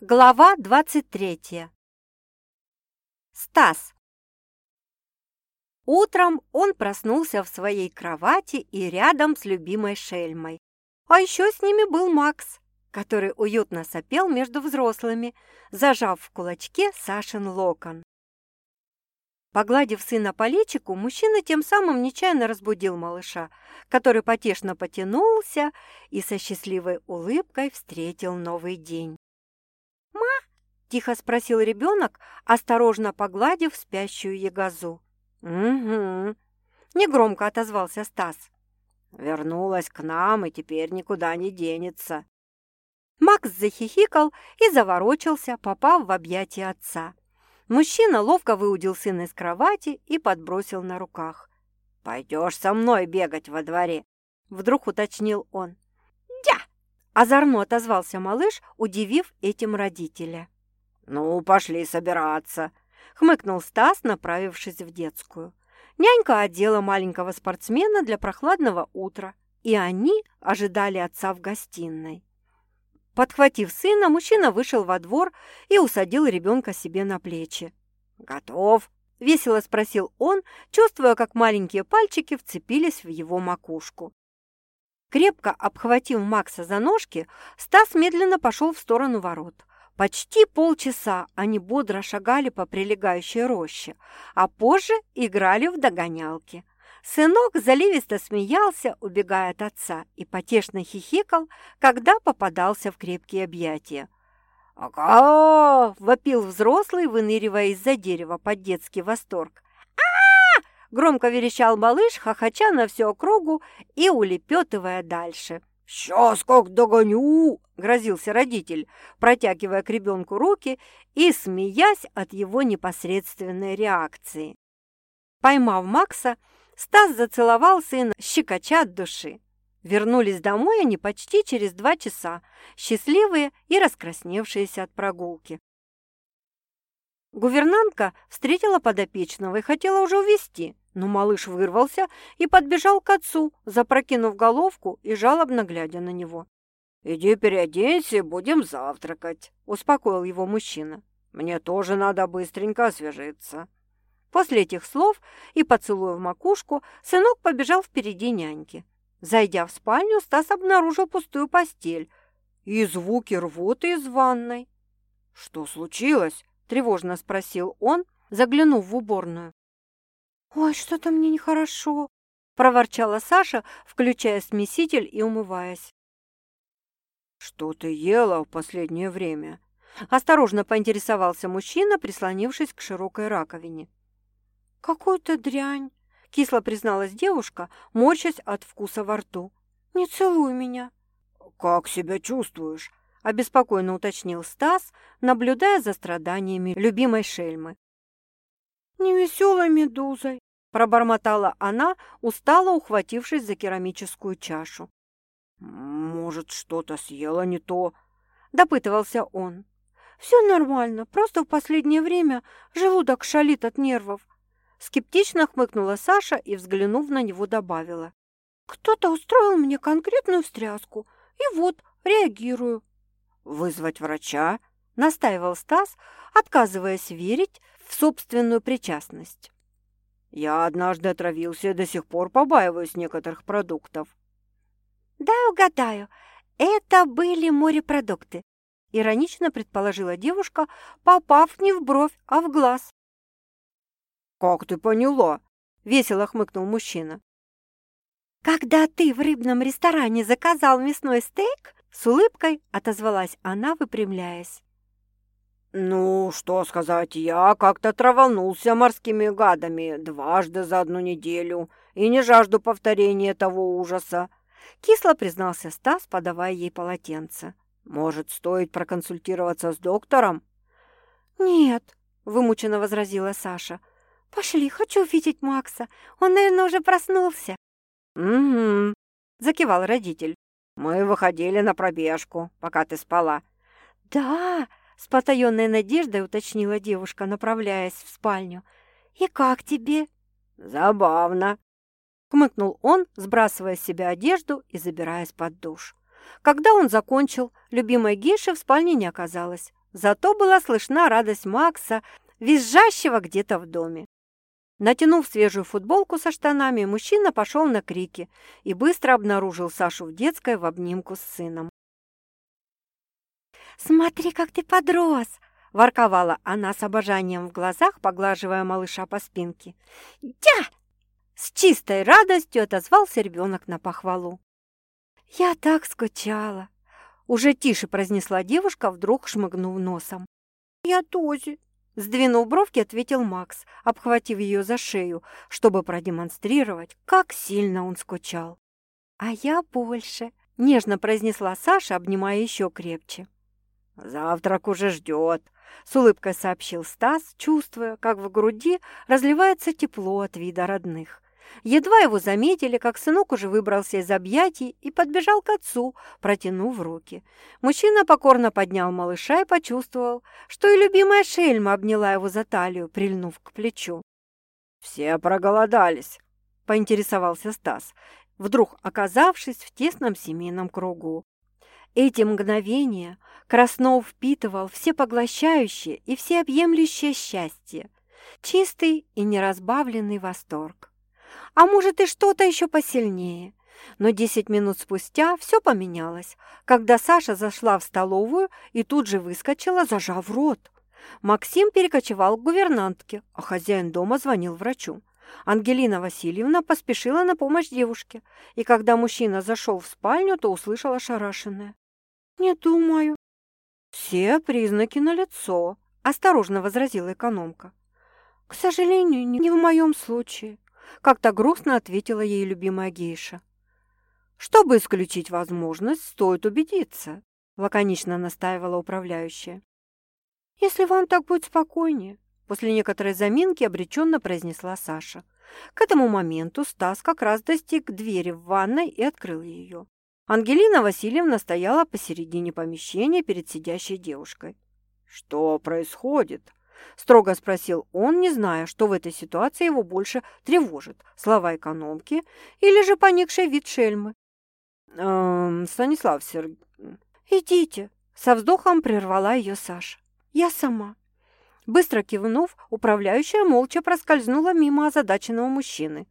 Глава 23. Стас. Утром он проснулся в своей кровати и рядом с любимой Шельмой. А еще с ними был Макс, который уютно сопел между взрослыми, зажав в кулачке Сашин локон. Погладив сына по личику, мужчина тем самым нечаянно разбудил малыша, который потешно потянулся и со счастливой улыбкой встретил новый день. – тихо спросил ребенок, осторожно погладив спящую ягозу. «Угу», – негромко отозвался Стас. «Вернулась к нам и теперь никуда не денется». Макс захихикал и заворочился, попав в объятия отца. Мужчина ловко выудил сына из кровати и подбросил на руках. «Пойдешь со мной бегать во дворе?» – вдруг уточнил он. «Дя!» – озорно отозвался малыш, удивив этим родителя. «Ну, пошли собираться», — хмыкнул Стас, направившись в детскую. Нянька одела маленького спортсмена для прохладного утра, и они ожидали отца в гостиной. Подхватив сына, мужчина вышел во двор и усадил ребенка себе на плечи. «Готов?» – весело спросил он, чувствуя, как маленькие пальчики вцепились в его макушку. Крепко обхватив Макса за ножки, Стас медленно пошел в сторону ворот – Почти полчаса они бодро шагали по прилегающей роще, а позже играли в догонялки. Сынок заливисто смеялся, убегая от отца, и потешно хихикал, когда попадался в крепкие объятия. «Ага!» – вопил взрослый, выныривая из-за дерева под детский восторг. а громко верещал малыш, хохоча на всю округу и улепетывая дальше – «Сейчас как догоню!» – грозился родитель, протягивая к ребенку руки и смеясь от его непосредственной реакции. Поймав Макса, Стас зацеловал сына, щекоча от души. Вернулись домой они почти через два часа, счастливые и раскрасневшиеся от прогулки. Гувернантка встретила подопечного и хотела уже увезти, но малыш вырвался и подбежал к отцу, запрокинув головку и жалобно глядя на него. «Иди переоденься, будем завтракать», – успокоил его мужчина. «Мне тоже надо быстренько освежиться». После этих слов и поцелуя в макушку сынок побежал впереди няньки. Зайдя в спальню, Стас обнаружил пустую постель и звуки рвоты из ванной. «Что случилось?» – тревожно спросил он, заглянув в уборную. «Ой, что-то мне нехорошо», – проворчала Саша, включая смеситель и умываясь. «Что ты ела в последнее время?» – осторожно поинтересовался мужчина, прислонившись к широкой раковине. «Какую-то дрянь», – кисло призналась девушка, морщась от вкуса во рту. «Не целуй меня». «Как себя чувствуешь?» – обеспокоенно уточнил Стас, наблюдая за страданиями любимой шельмы. «Невеселой медузой», пробормотала она, устало ухватившись за керамическую чашу. «Может, что-то съела не то?» – допытывался он. «Все нормально, просто в последнее время желудок шалит от нервов». Скептично хмыкнула Саша и, взглянув на него, добавила. «Кто-то устроил мне конкретную встряску, и вот, реагирую». «Вызвать врача?» – настаивал Стас, отказываясь верить в собственную причастность. Я однажды отравился и до сих пор побаиваюсь некоторых продуктов. «Дай угадаю, это были морепродукты», — иронично предположила девушка, попав не в бровь, а в глаз. «Как ты поняла?» — весело хмыкнул мужчина. «Когда ты в рыбном ресторане заказал мясной стейк?» С улыбкой отозвалась она, выпрямляясь. «Ну, что сказать, я как-то траванулся морскими гадами дважды за одну неделю и не жажду повторения того ужаса», — кисло признался Стас, подавая ей полотенце. «Может, стоит проконсультироваться с доктором?» «Нет», — вымученно возразила Саша. «Пошли, хочу увидеть Макса. Он, наверное, уже проснулся». «Угу», — закивал родитель. «Мы выходили на пробежку, пока ты спала». «Да», с потаенной надеждой уточнила девушка, направляясь в спальню. «И как тебе?» «Забавно», — хмыкнул он, сбрасывая с себя одежду и забираясь под душ. Когда он закончил, любимой гейши в спальне не оказалось. Зато была слышна радость Макса, визжащего где-то в доме. Натянув свежую футболку со штанами, мужчина пошел на крики и быстро обнаружил Сашу в детской в обнимку с сыном. «Смотри, как ты подрос!» – ворковала она с обожанием в глазах, поглаживая малыша по спинке. «Дя!» – с чистой радостью отозвался ребенок на похвалу. «Я так скучала!» – уже тише произнесла девушка, вдруг шмыгнув носом. «Я тоже!» – сдвинув бровки, ответил Макс, обхватив ее за шею, чтобы продемонстрировать, как сильно он скучал. «А я больше!» – нежно произнесла Саша, обнимая еще крепче. «Завтрак уже ждет», — с улыбкой сообщил Стас, чувствуя, как в груди разливается тепло от вида родных. Едва его заметили, как сынок уже выбрался из объятий и подбежал к отцу, протянув руки. Мужчина покорно поднял малыша и почувствовал, что и любимая шельма обняла его за талию, прильнув к плечу. «Все проголодались», — поинтересовался Стас, вдруг оказавшись в тесном семейном кругу. Эти мгновения Краснов впитывал всепоглощающее и всеобъемлющее счастье, чистый и неразбавленный восторг. А может и что-то еще посильнее. Но десять минут спустя все поменялось, когда Саша зашла в столовую и тут же выскочила, зажав рот. Максим перекочевал к гувернантке, а хозяин дома звонил врачу. Ангелина Васильевна поспешила на помощь девушке, и когда мужчина зашел в спальню, то услышала шарашенное. «Не думаю». «Все признаки налицо», – осторожно возразила экономка. «К сожалению, не в моем случае», – как-то грустно ответила ей любимая гейша. «Чтобы исключить возможность, стоит убедиться», – лаконично настаивала управляющая. «Если вам так будет спокойнее», – после некоторой заминки обреченно произнесла Саша. К этому моменту Стас как раз достиг двери в ванной и открыл ее. Ангелина Васильевна стояла посередине помещения перед сидящей девушкой. «Что происходит?» – строго спросил он, не зная, что в этой ситуации его больше тревожит – слова экономки или же поникший вид шельмы. «Эм, Станислав Сергеевич...» «Идите!» – со вздохом прервала ее Саша. «Я сама». Быстро кивнув, управляющая молча проскользнула мимо озадаченного мужчины.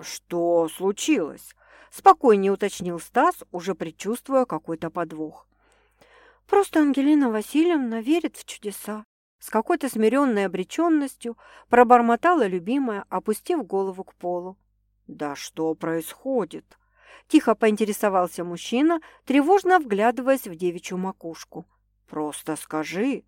«Что случилось?» Спокойнее уточнил Стас, уже предчувствуя какой-то подвох. Просто Ангелина Васильевна верит в чудеса. С какой-то смиренной обреченностью пробормотала любимая, опустив голову к полу. «Да что происходит?» Тихо поинтересовался мужчина, тревожно вглядываясь в девичью макушку. «Просто скажи».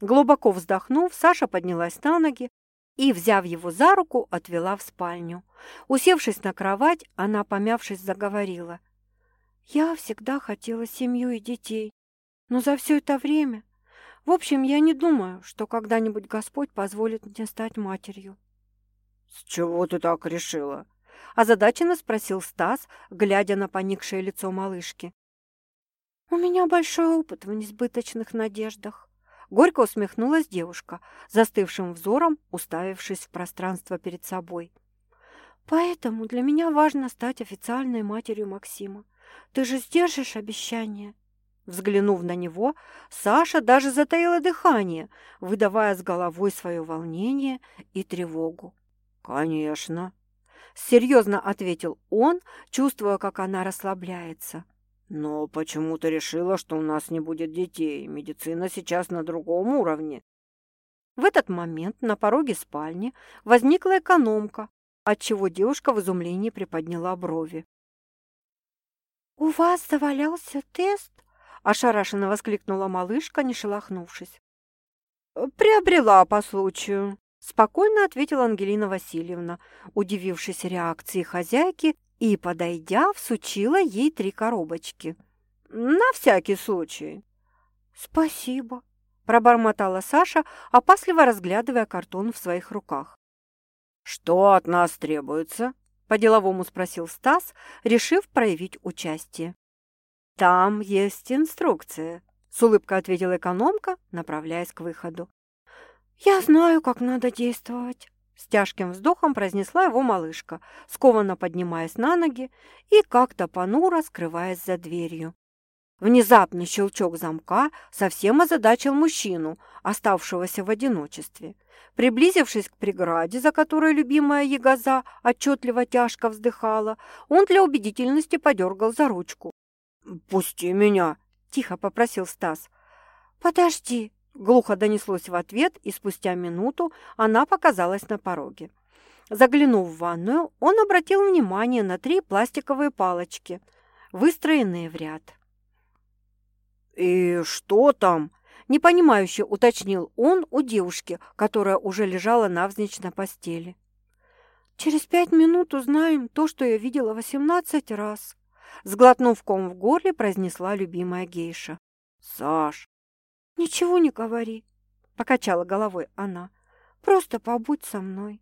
Глубоко вздохнув, Саша поднялась на ноги, и, взяв его за руку, отвела в спальню. Усевшись на кровать, она, помявшись, заговорила. «Я всегда хотела семью и детей, но за все это время... В общем, я не думаю, что когда-нибудь Господь позволит мне стать матерью». «С чего ты так решила?» озадаченно спросил Стас, глядя на поникшее лицо малышки. «У меня большой опыт в несбыточных надеждах. Горько усмехнулась девушка, застывшим взором, уставившись в пространство перед собой. «Поэтому для меня важно стать официальной матерью Максима. Ты же сдержишь обещание?» Взглянув на него, Саша даже затаила дыхание, выдавая с головой свое волнение и тревогу. «Конечно», — серьезно ответил он, чувствуя, как она расслабляется. Но почему ты решила, что у нас не будет детей? Медицина сейчас на другом уровне. В этот момент на пороге спальни возникла экономка, отчего девушка в изумлении приподняла брови. «У вас завалялся тест?» – ошарашенно воскликнула малышка, не шелохнувшись. «Приобрела по случаю», – спокойно ответила Ангелина Васильевна, удивившись реакции хозяйки и, подойдя, всучила ей три коробочки. «На всякий случай». «Спасибо», – пробормотала Саша, опасливо разглядывая картон в своих руках. «Что от нас требуется?» – по-деловому спросил Стас, решив проявить участие. «Там есть инструкция», – с улыбкой ответила экономка, направляясь к выходу. «Я знаю, как надо действовать», с тяжким вздохом произнесла его малышка, скованно поднимаясь на ноги и как-то понуро скрываясь за дверью. Внезапный щелчок замка совсем озадачил мужчину, оставшегося в одиночестве. Приблизившись к преграде, за которой любимая ягоза отчетливо тяжко вздыхала, он для убедительности подергал за ручку. «Пусти меня!» – тихо попросил Стас. «Подожди!» – глухо донеслось в ответ, и спустя минуту она показалась на пороге. Заглянув в ванную, он обратил внимание на три пластиковые палочки, выстроенные в ряд. «И что там?» – непонимающе уточнил он у девушки, которая уже лежала навзничь на постели. «Через пять минут узнаем то, что я видела восемнадцать раз», – сглотнув ком в горле, произнесла любимая гейша. «Саш!» «Ничего не говори», – покачала головой она. «Просто побудь со мной».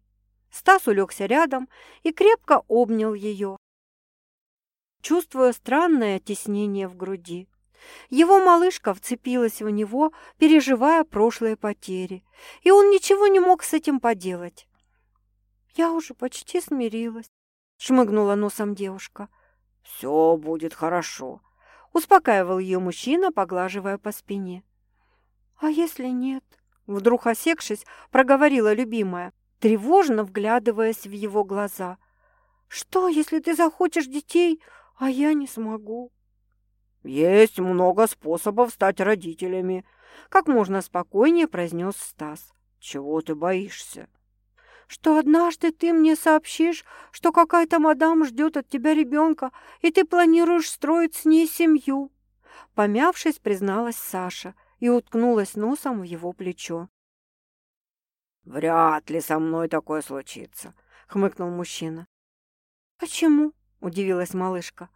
Стас улегся рядом и крепко обнял ее, чувствуя странное теснение в груди. Его малышка вцепилась в него, переживая прошлые потери, и он ничего не мог с этим поделать. «Я уже почти смирилась», — шмыгнула носом девушка. «Все будет хорошо», — успокаивал ее мужчина, поглаживая по спине. «А если нет?» — вдруг осекшись, проговорила любимая, тревожно вглядываясь в его глаза. «Что, если ты захочешь детей, а я не смогу?» «Есть много способов стать родителями», — как можно спокойнее произнес Стас. «Чего ты боишься?» «Что однажды ты мне сообщишь, что какая-то мадам ждет от тебя ребенка, и ты планируешь строить с ней семью», — помявшись, призналась Саша и уткнулась носом в его плечо. «Вряд ли со мной такое случится», — хмыкнул мужчина. «Почему?» — удивилась малышка.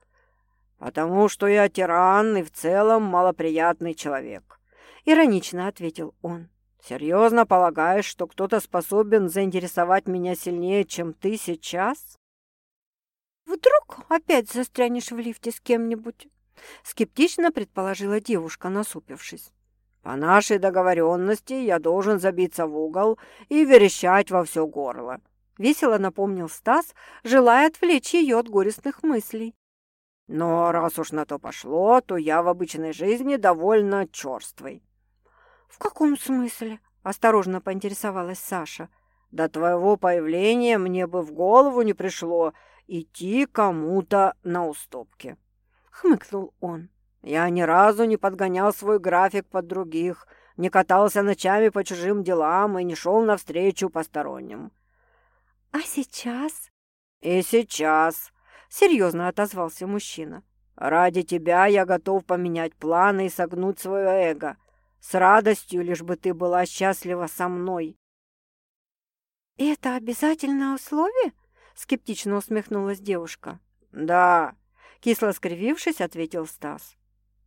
«Потому что я тиран и в целом малоприятный человек», — иронично ответил он. «Серьезно полагаешь, что кто-то способен заинтересовать меня сильнее, чем ты сейчас?» «Вдруг опять застрянешь в лифте с кем-нибудь?» — скептично предположила девушка, насупившись. «По нашей договоренности я должен забиться в угол и верещать во все горло», — весело напомнил Стас, желая отвлечь ее от горестных мыслей. Но раз уж на то пошло, то я в обычной жизни довольно черствый. «В каком смысле?» – осторожно поинтересовалась Саша. «До твоего появления мне бы в голову не пришло идти кому-то на уступки», – хмыкнул он. «Я ни разу не подгонял свой график под других, не катался ночами по чужим делам и не шел навстречу посторонним». «А сейчас?» «И сейчас», серьезно отозвался мужчина. «Ради тебя я готов поменять планы и согнуть свое эго. С радостью, лишь бы ты была счастлива со мной». «Это обязательное условие?» — скептично усмехнулась девушка. «Да», — кисло скривившись, ответил Стас.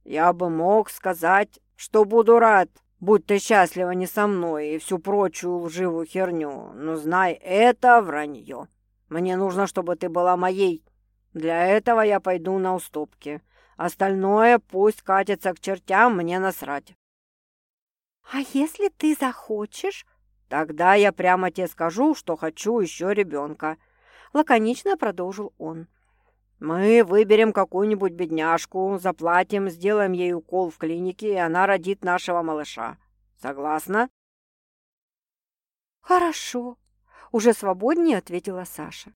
«Я бы мог сказать, что буду рад, будь ты счастлива не со мной и всю прочую лживую херню, но знай, это вранье. Мне нужно, чтобы ты была моей, для этого я пойду на уступки. Остальное пусть катится к чертям, мне насрать. А если ты захочешь? Тогда я прямо тебе скажу, что хочу еще ребенка. Лаконично продолжил он. Мы выберем какую-нибудь бедняжку, заплатим, сделаем ей укол в клинике, и она родит нашего малыша. Согласна? Хорошо, уже свободнее ответила Саша.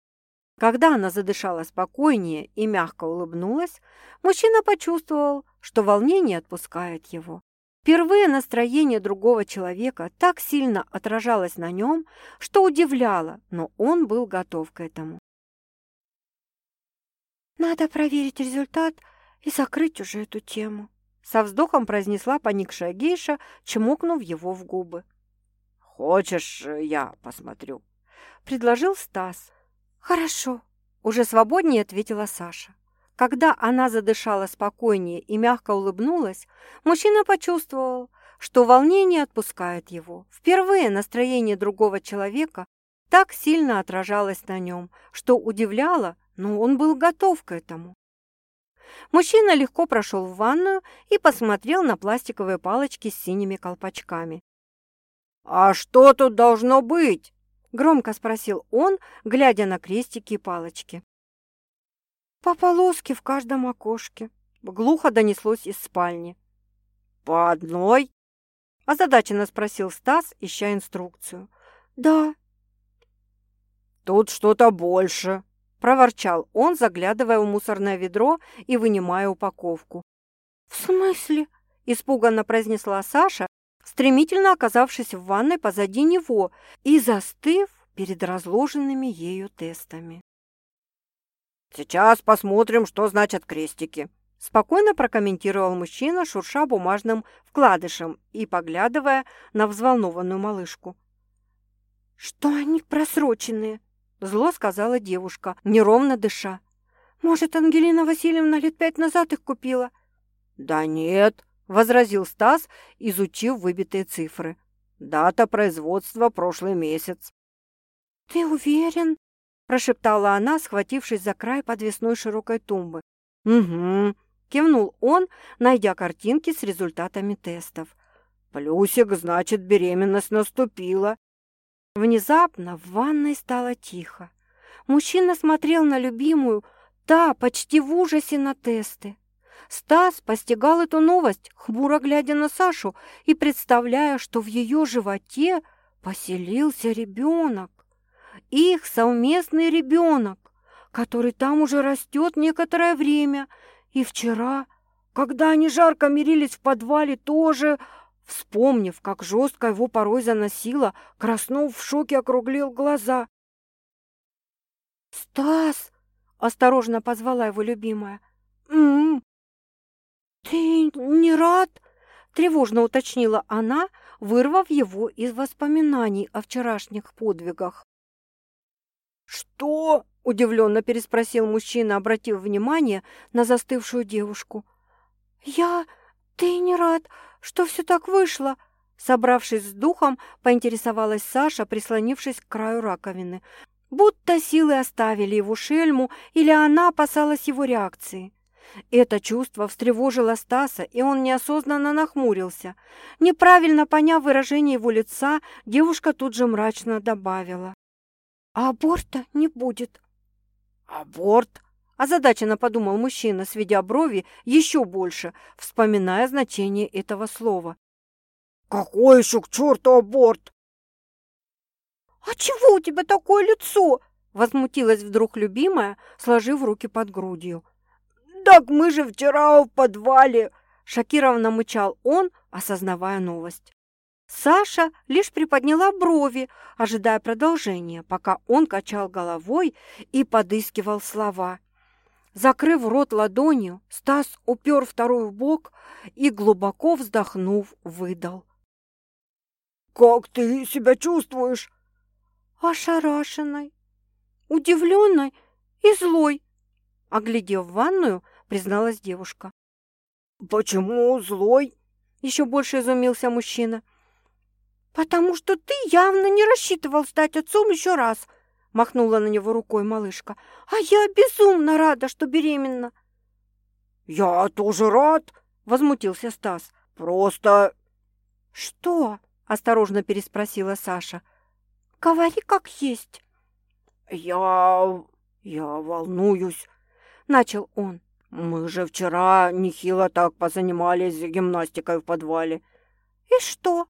Когда она задышала спокойнее и мягко улыбнулась, мужчина почувствовал, что волнение отпускает его. Впервые настроение другого человека так сильно отражалось на нем, что удивляло, но он был готов к этому. «Надо проверить результат и закрыть уже эту тему», со вздохом произнесла поникшая гейша, чмокнув его в губы. «Хочешь, я посмотрю?» – предложил Стас, «Хорошо», – уже свободнее ответила Саша. Когда она задышала спокойнее и мягко улыбнулась, мужчина почувствовал, что волнение отпускает его. Впервые настроение другого человека так сильно отражалось на нем, что удивляло, но он был готов к этому. Мужчина легко прошел в ванную и посмотрел на пластиковые палочки с синими колпачками. «А что тут должно быть?» Громко спросил он, глядя на крестики и палочки. «По полоске в каждом окошке», Глухо донеслось из спальни. «По одной?» – озадаченно спросил Стас, ища инструкцию. «Да». «Тут что-то больше», – проворчал он, заглядывая в мусорное ведро и вынимая упаковку. «В смысле?» – испуганно произнесла Саша, стремительно оказавшись в ванной позади него и застыв перед разложенными ею тестами. «Сейчас посмотрим, что значат крестики», – спокойно прокомментировал мужчина, шурша бумажным вкладышем и поглядывая на взволнованную малышку. «Что они просроченные?» – зло сказала девушка, неровно дыша. «Может, Ангелина Васильевна лет пять назад их купила?» «Да нет», – возразил Стас, изучив выбитые цифры. «Дата производства – прошлый месяц». «Ты уверен?» – прошептала она, схватившись за край подвесной широкой тумбы. «Угу», – кивнул он, найдя картинки с результатами тестов. «Плюсик, значит, беременность наступила». Внезапно в ванной стало тихо. Мужчина смотрел на любимую, та почти в ужасе на тесты. Стас постигал эту новость, хмуро глядя на Сашу и представляя, что в ее животе поселился ребенок. Их совместный ребенок, который там уже растет некоторое время. И вчера, когда они жарко мирились в подвале, тоже Вспомнив, как жестко его порой заносило, Краснов в шоке округлил глаза. «Стас!» — осторожно позвала его любимая. «М -м, «Ты не рад?» — тревожно уточнила она, вырвав его из воспоминаний о вчерашних подвигах. «Что?» — удивленно переспросил мужчина, обратив внимание на застывшую девушку. «Я... Ты не рад, что все так вышло?» Собравшись с духом, поинтересовалась Саша, прислонившись к краю раковины. Будто силы оставили его шельму, или она опасалась его реакции. Это чувство встревожило Стаса, и он неосознанно нахмурился. Неправильно поняв выражение его лица, девушка тут же мрачно добавила. «А аборта не будет». «Аборт?» Озадаченно подумал мужчина, сведя брови еще больше, вспоминая значение этого слова. «Какой еще к черту аборт?» «А чего у тебя такое лицо?» Возмутилась вдруг любимая, сложив руки под грудью. «Так мы же вчера в подвале!» Шокированно мычал он, осознавая новость. Саша лишь приподняла брови, ожидая продолжения, пока он качал головой и подыскивал слова. Закрыв рот ладонью, Стас упер второй в бок и, глубоко вздохнув, выдал. «Как ты себя чувствуешь?» «Ошарашенной, удивленной и злой», — оглядев ванную, призналась девушка. «Почему злой?» — еще больше изумился мужчина. «Потому что ты явно не рассчитывал стать отцом еще раз», махнула на него рукой малышка. «А я безумно рада, что беременна!» «Я тоже рад!» — возмутился Стас. «Просто...» «Что?» — осторожно переспросила Саша. «Говори как есть». «Я... я волнуюсь», — начал он. «Мы же вчера нехило так позанимались гимнастикой в подвале». «И что?»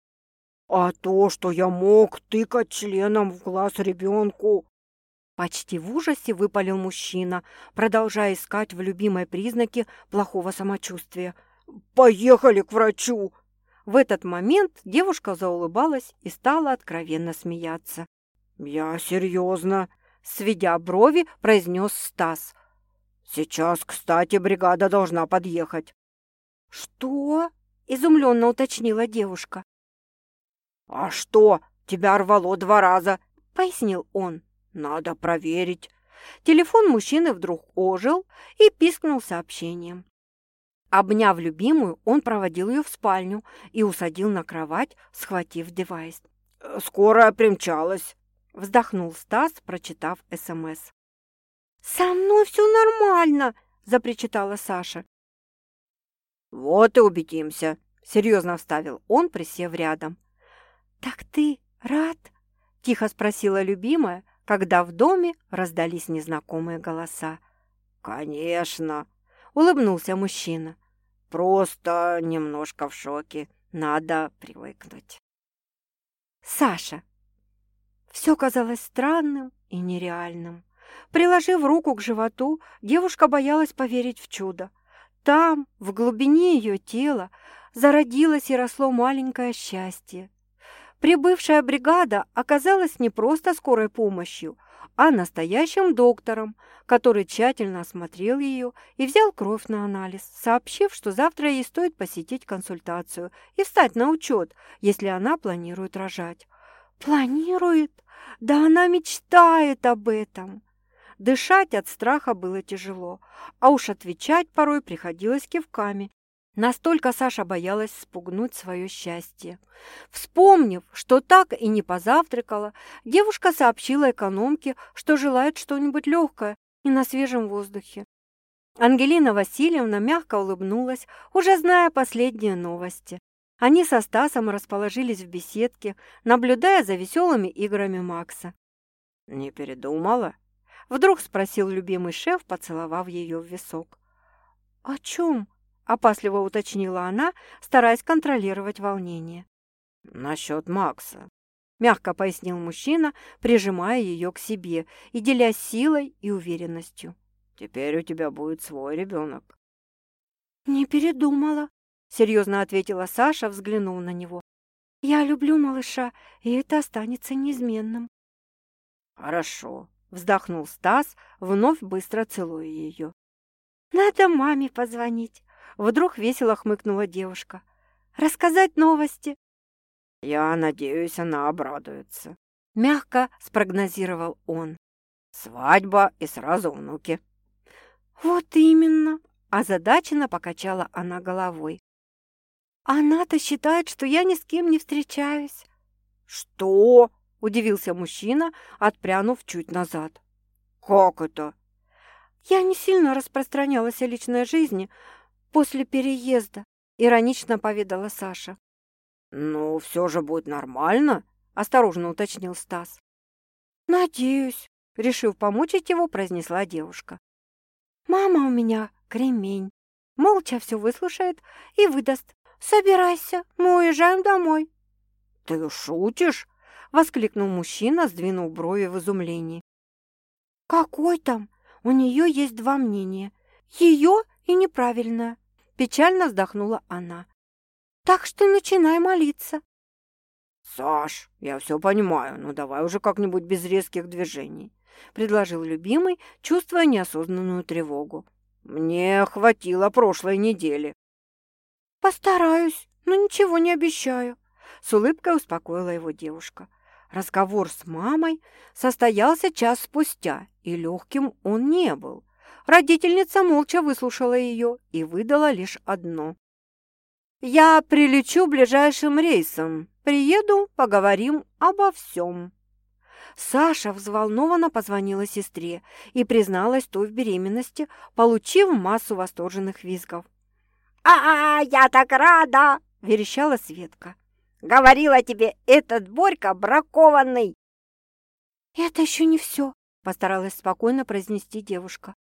«А то, что я мог тыкать членом в глаз ребенку». Почти в ужасе выпалил мужчина, продолжая искать в любимой признаке плохого самочувствия. «Поехали к врачу!» В этот момент девушка заулыбалась и стала откровенно смеяться. «Я серьезно!» — сведя брови, произнес Стас. «Сейчас, кстати, бригада должна подъехать». «Что?» — изумленно уточнила девушка. «А что? Тебя рвало два раза!» — пояснил он. Надо проверить. Телефон мужчины вдруг ожил и пискнул сообщением. Обняв любимую, он проводил ее в спальню и усадил на кровать, схватив девайс. «Скоро примчалась», — вздохнул Стас, прочитав СМС. «Со мной все нормально», — запричитала Саша. «Вот и убедимся», — серьезно вставил он, присев рядом. «Так ты рад?» — тихо спросила любимая, когда в доме раздались незнакомые голоса. «Конечно!» улыбнулся мужчина. «Просто немножко в шоке. Надо привыкнуть». Саша. Все казалось странным и нереальным. Приложив руку к животу, девушка боялась поверить в чудо. Там, в глубине ее тела, зародилось и росло маленькое счастье. Прибывшая бригада оказалась не просто скорой помощью, а настоящим доктором, который тщательно осмотрел ее и взял кровь на анализ, сообщив, что завтра ей стоит посетить консультацию и встать на учет, если она планирует рожать. Планирует? Да она мечтает об этом. Дышать от страха было тяжело, а уж отвечать порой приходилось кивками. Настолько Саша боялась спугнуть свое счастье. Вспомнив, что так и не позавтракала, девушка сообщила экономке, что желает что-нибудь легкое и на свежем воздухе. Ангелина Васильевна мягко улыбнулась, уже зная последние новости. Они со Стасом расположились в беседке, наблюдая за веселыми играми Макса. «Не передумала?» Вдруг спросил любимый шеф, поцеловав ее в висок. «О чем?» – опасливо уточнила она, стараясь контролировать волнение. «Насчет Макса», – мягко пояснил мужчина, прижимая ее к себе и делясь силой и уверенностью. «Теперь у тебя будет свой ребенок». «Не передумала», – серьезно ответила Саша, взглянув на него. «Я люблю малыша, и это останется неизменным». «Хорошо», Вздохнул Стас, вновь быстро целуя ее. «Надо маме позвонить!» Вдруг весело хмыкнула девушка. «Рассказать новости!» «Я надеюсь, она обрадуется», — мягко спрогнозировал он. «Свадьба и сразу внуки». «Вот именно!» — озадаченно покачала она головой. «Она-то считает, что я ни с кем не встречаюсь». «Что?» – удивился мужчина, отпрянув чуть назад. «Как это?» «Я не сильно распространялась о личной жизни после переезда», – иронично поведала Саша. «Ну, все же будет нормально», – осторожно уточнил Стас. «Надеюсь», – решив помучить его, произнесла девушка. «Мама у меня кремень. Молча все выслушает и выдаст. Собирайся, мы уезжаем домой». «Ты шутишь?» – воскликнул мужчина, сдвинув брови в изумлении. «Какой там? У нее есть два мнения. Ее и неправильное», – печально вздохнула она. «Так что начинай молиться». «Саш, я все понимаю, но давай уже как-нибудь без резких движений», – предложил любимый, чувствуя неосознанную тревогу. «Мне хватило прошлой недели». «Постараюсь, но ничего не обещаю», – с улыбкой успокоила его девушка. Разговор с мамой состоялся час спустя, и легким он не был. Родительница молча выслушала ее и выдала лишь одно. «Я прилечу ближайшим рейсом. Приеду, поговорим обо всем». Саша взволнованно позвонила сестре и призналась той в беременности, получив массу восторженных визгов. «А, -а я так рада!» – верещала Светка. Говорила тебе, этот Борька бракованный!» «Это еще не все», — постаралась спокойно произнести девушка.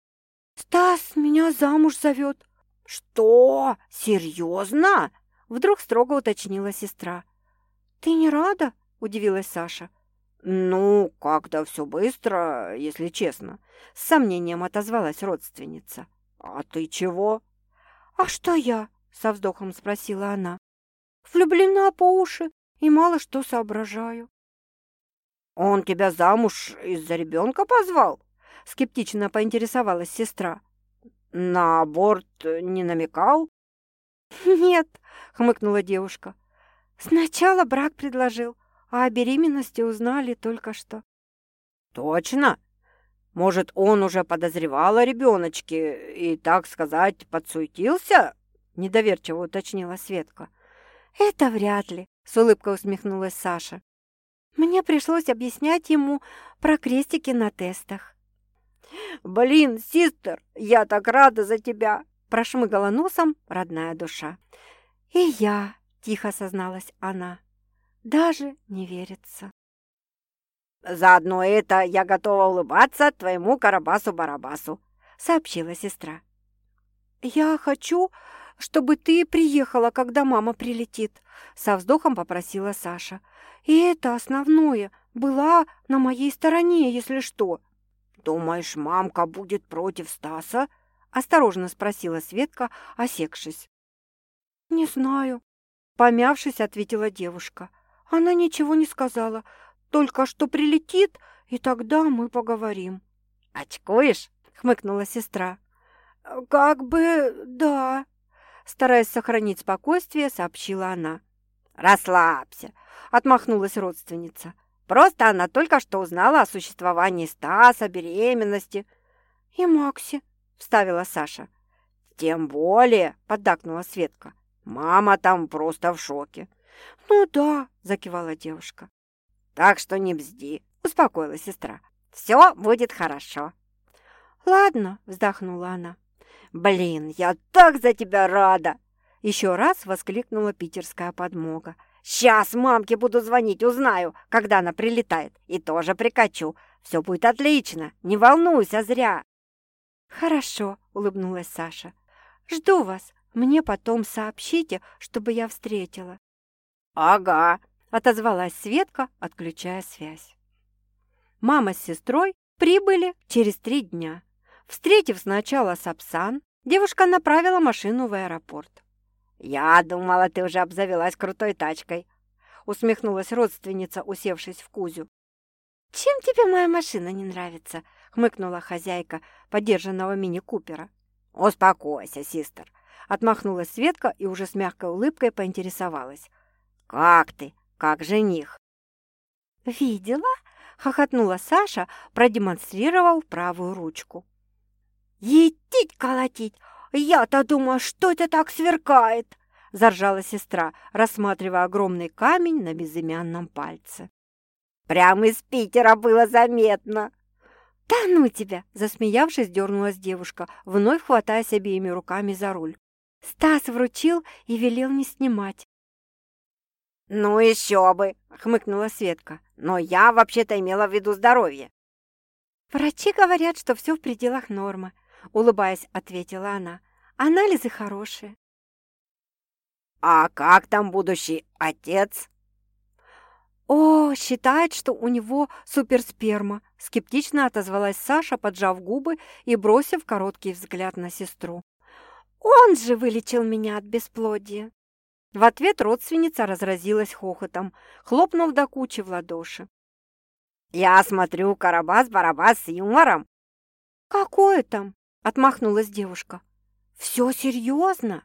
«Стас меня замуж зовет». «Что? Серьезно?» — вдруг строго уточнила сестра. «Ты не рада?» — удивилась Саша. «Ну, как-то все быстро, если честно», — с сомнением отозвалась родственница. «А ты чего?» «А что я?» — со вздохом спросила она. Влюблена по уши и мало что соображаю. «Он тебя замуж из-за ребенка позвал?» — скептично поинтересовалась сестра. «На аборт не намекал?» «Нет», — хмыкнула девушка. «Сначала брак предложил, а о беременности узнали только что». «Точно? Может, он уже подозревал о ребеночке и, так сказать, подсуетился?» — недоверчиво уточнила Светка. «Это вряд ли», — с улыбкой усмехнулась Саша. «Мне пришлось объяснять ему про крестики на тестах». «Блин, систер, я так рада за тебя!» – прошмыгала носом родная душа. «И я», – тихо созналась она, – «даже не верится». «Заодно это я готова улыбаться твоему Карабасу-Барабасу», – сообщила сестра. «Я хочу, чтобы ты приехала, когда мама прилетит», — со вздохом попросила Саша. «И это основное, была на моей стороне, если что». «Думаешь, мамка будет против Стаса?» — осторожно спросила Светка, осекшись. «Не знаю», — помявшись, ответила девушка. «Она ничего не сказала, только что прилетит, и тогда мы поговорим». «Очкуешь?» — хмыкнула сестра. «Как бы да», — стараясь сохранить спокойствие, сообщила она. «Расслабься», — отмахнулась родственница. «Просто она только что узнала о существовании Стаса, беременности». «И Макси», — вставила Саша. «Тем более», — поддакнула Светка. «Мама там просто в шоке». «Ну да», — закивала девушка. «Так что не бзди», — успокоила сестра. «Все будет хорошо». «Ладно», — вздохнула она. «Блин, я так за тебя рада!» Еще раз воскликнула питерская подмога. «Сейчас мамке буду звонить, узнаю, когда она прилетает, и тоже прикачу. Все будет отлично, не волнуйся зря!» «Хорошо», — улыбнулась Саша. «Жду вас. Мне потом сообщите, чтобы я встретила». «Ага», — отозвалась Светка, отключая связь. Мама с сестрой прибыли через три дня. Встретив сначала Сапсан, девушка направила машину в аэропорт. «Я думала, ты уже обзавелась крутой тачкой», — усмехнулась родственница, усевшись в Кузю. «Чем тебе моя машина не нравится?» — хмыкнула хозяйка подержанного мини-купера. «Успокойся, систер», — отмахнулась Светка и уже с мягкой улыбкой поинтересовалась. «Как ты? Как жених?» «Видела?» — хохотнула Саша, продемонстрировав правую ручку. «Етить колотить! Я-то думаю, что это так сверкает!» заржала сестра, рассматривая огромный камень на безымянном пальце. «Прямо из Питера было заметно!» «Да ну тебя!» – засмеявшись, дернулась девушка, вновь хватаясь обеими руками за руль. Стас вручил и велел не снимать. «Ну еще бы!» – хмыкнула Светка. «Но я вообще-то имела в виду здоровье». «Врачи говорят, что все в пределах нормы», улыбаясь, ответила она. Анализы хорошие. А как там будущий отец? О, считает, что у него суперсперма, скептично отозвалась Саша, поджав губы и бросив короткий взгляд на сестру. Он же вылечил меня от бесплодия. В ответ родственница разразилась хохотом, хлопнув до кучи в ладоши. «Я смотрю, Карабас-Барабас с юмором!» «Какое там?» Отмахнулась девушка. «Все серьезно?»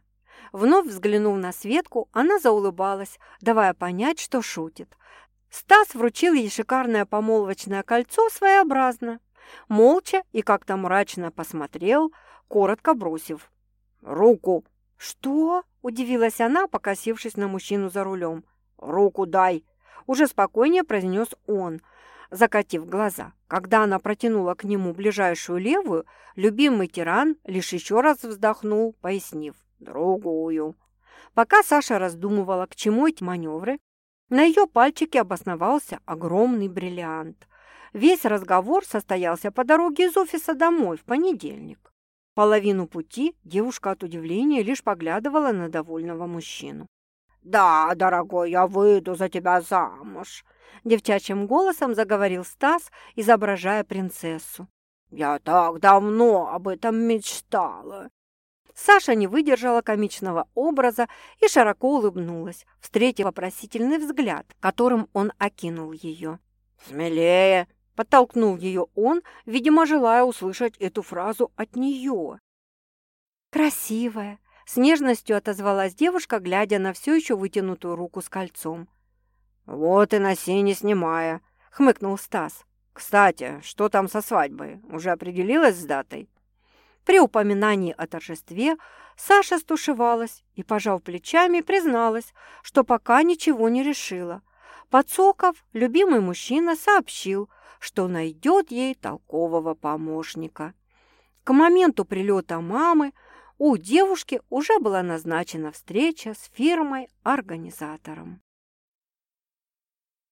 Вновь взглянув на Светку, она заулыбалась, давая понять, что шутит. Стас вручил ей шикарное помолвочное кольцо своеобразно. Молча и как-то мрачно посмотрел, коротко бросив. «Руку!» «Что?» – удивилась она, покосившись на мужчину за рулем. «Руку дай!» – уже спокойнее произнес он – закатив глаза. Когда она протянула к нему ближайшую левую, любимый тиран лишь еще раз вздохнул, пояснив «другую». Пока Саша раздумывала, к чему эти маневры, на ее пальчике обосновался огромный бриллиант. Весь разговор состоялся по дороге из офиса домой в понедельник. Половину пути девушка от удивления лишь поглядывала на довольного мужчину. «Да, дорогой, я выйду за тебя замуж», – девчачьим голосом заговорил Стас, изображая принцессу. «Я так давно об этом мечтала». Саша не выдержала комичного образа и широко улыбнулась, встретив вопросительный взгляд, которым он окинул ее. «Смелее!» – подтолкнул ее он, видимо, желая услышать эту фразу от нее. «Красивая!» С нежностью отозвалась девушка, глядя на все еще вытянутую руку с кольцом. «Вот и носи, не снимая», — хмыкнул Стас. «Кстати, что там со свадьбой? Уже определилась с датой?» При упоминании о торжестве Саша стушевалась и, пожав плечами, призналась, что пока ничего не решила. Подсоков, любимый мужчина, сообщил, что найдет ей толкового помощника. К моменту прилета мамы у девушки уже была назначена встреча с фирмой-организатором.